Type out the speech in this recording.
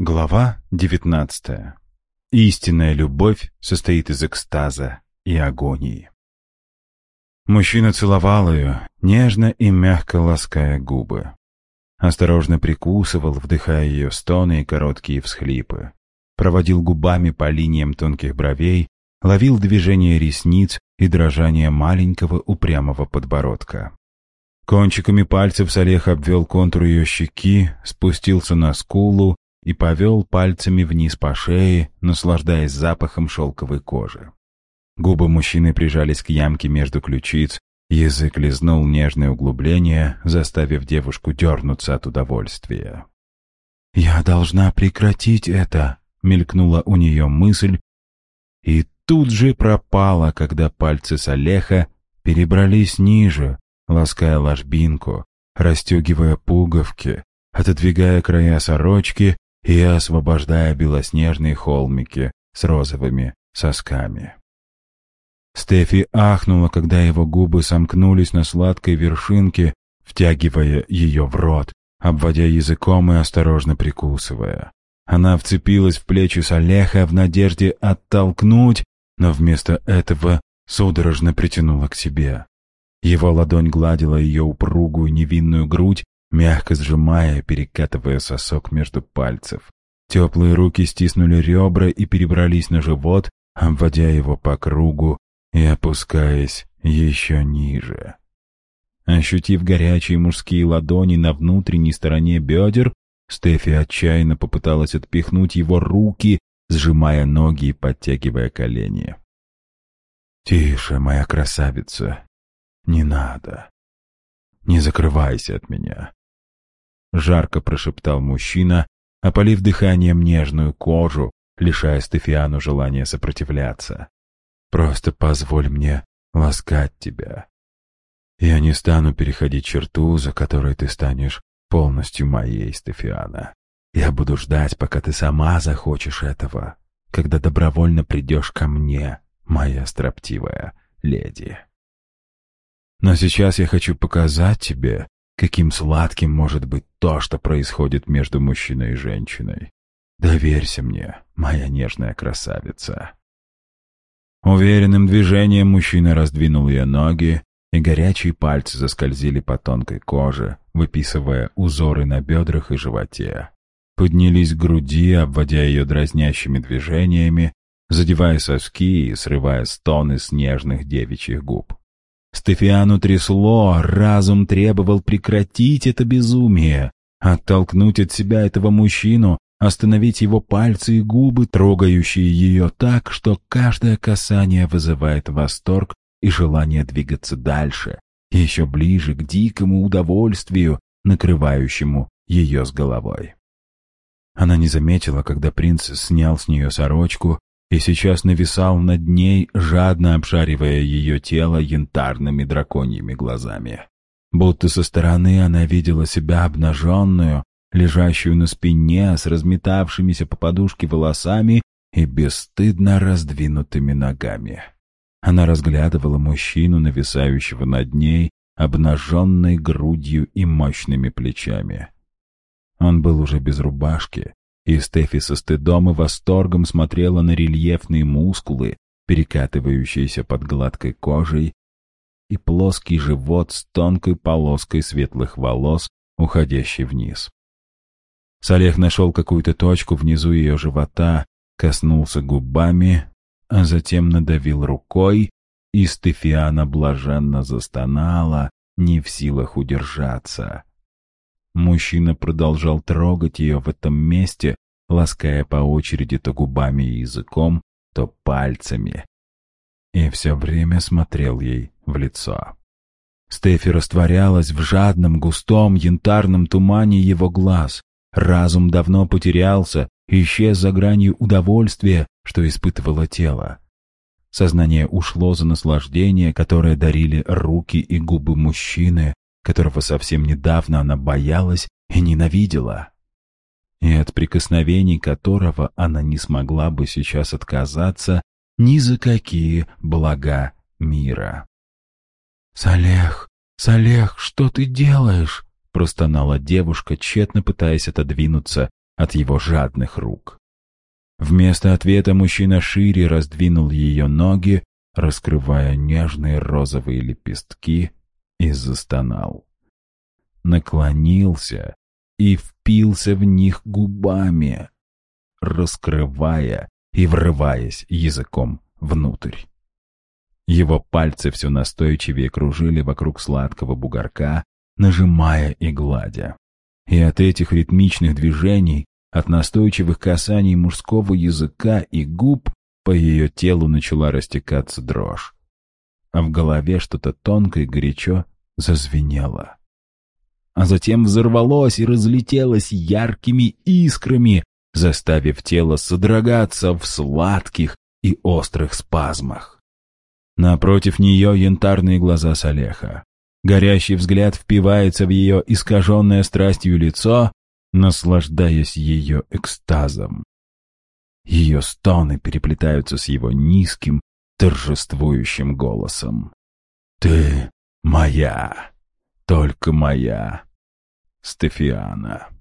Глава 19. Истинная любовь состоит из экстаза и агонии. Мужчина целовал ее, нежно и мягко лаская губы. Осторожно прикусывал, вдыхая ее стоны и короткие всхлипы. Проводил губами по линиям тонких бровей, ловил движение ресниц и дрожание маленького упрямого подбородка. Кончиками пальцев Салех обвел контур ее щеки, спустился на скулу и повел пальцами вниз по шее, наслаждаясь запахом шелковой кожи. Губы мужчины прижались к ямке между ключиц, язык лизнул нежное углубление, заставив девушку дернуться от удовольствия. «Я должна прекратить это», — мелькнула у нее мысль, и тут же пропала, когда пальцы Салеха перебрались ниже, лаская ложбинку, расстегивая пуговки, отодвигая края сорочки и освобождая белоснежные холмики с розовыми сосками. Стефи ахнула, когда его губы сомкнулись на сладкой вершинке, втягивая ее в рот, обводя языком и осторожно прикусывая. Она вцепилась в плечи Салеха в надежде оттолкнуть, но вместо этого судорожно притянула к себе. Его ладонь гладила ее упругую невинную грудь, мягко сжимая, перекатывая сосок между пальцев. Теплые руки стиснули ребра и перебрались на живот, обводя его по кругу и опускаясь еще ниже. Ощутив горячие мужские ладони на внутренней стороне бедер, Стефи отчаянно попыталась отпихнуть его руки, сжимая ноги и подтягивая колени. «Тише, моя красавица, не надо. Не закрывайся от меня. — жарко прошептал мужчина, опалив дыханием нежную кожу, лишая Стефиану желания сопротивляться. «Просто позволь мне ласкать тебя. Я не стану переходить черту, за которой ты станешь полностью моей, Стефиана. Я буду ждать, пока ты сама захочешь этого, когда добровольно придешь ко мне, моя строптивая леди. Но сейчас я хочу показать тебе, Каким сладким может быть то, что происходит между мужчиной и женщиной. Доверься мне, моя нежная красавица. Уверенным движением мужчина раздвинул ее ноги, и горячие пальцы заскользили по тонкой коже, выписывая узоры на бедрах и животе. Поднялись к груди, обводя ее дразнящими движениями, задевая соски и срывая стоны с нежных девичьих губ. Стефиану трясло, разум требовал прекратить это безумие, оттолкнуть от себя этого мужчину, остановить его пальцы и губы, трогающие ее так, что каждое касание вызывает восторг и желание двигаться дальше, еще ближе к дикому удовольствию, накрывающему ее с головой. Она не заметила, когда принц снял с нее сорочку и сейчас нависал над ней, жадно обшаривая ее тело янтарными драконьими глазами. Будто со стороны она видела себя обнаженную, лежащую на спине с разметавшимися по подушке волосами и бесстыдно раздвинутыми ногами. Она разглядывала мужчину, нависающего над ней, обнаженной грудью и мощными плечами. Он был уже без рубашки, и Стефи со стыдом и восторгом смотрела на рельефные мускулы, перекатывающиеся под гладкой кожей, и плоский живот с тонкой полоской светлых волос, уходящей вниз. Салех нашел какую-то точку внизу ее живота, коснулся губами, а затем надавил рукой, и Стефиана блаженно застонала, не в силах удержаться. Мужчина продолжал трогать ее в этом месте, лаская по очереди то губами и языком, то пальцами. И все время смотрел ей в лицо. Стефи растворялась в жадном, густом, янтарном тумане его глаз. Разум давно потерялся, исчез за гранью удовольствия, что испытывало тело. Сознание ушло за наслаждение, которое дарили руки и губы мужчины, которого совсем недавно она боялась и ненавидела, и от прикосновений которого она не смогла бы сейчас отказаться ни за какие блага мира. «Салех, Салех, что ты делаешь?» — простонала девушка, тщетно пытаясь отодвинуться от его жадных рук. Вместо ответа мужчина шире раздвинул ее ноги, раскрывая нежные розовые лепестки, и застонал. Наклонился и впился в них губами, раскрывая и врываясь языком внутрь. Его пальцы все настойчивее кружили вокруг сладкого бугорка, нажимая и гладя. И от этих ритмичных движений, от настойчивых касаний мужского языка и губ по ее телу начала растекаться дрожь. А в голове что-то тонко и горячо зазвенело. А затем взорвалось и разлетелось яркими искрами, заставив тело содрогаться в сладких и острых спазмах. Напротив нее янтарные глаза Салеха. Горящий взгляд впивается в ее искаженное страстью лицо, наслаждаясь ее экстазом. Ее стоны переплетаются с его низким, торжествующим голосом. «Ты моя, только моя, Стефиана».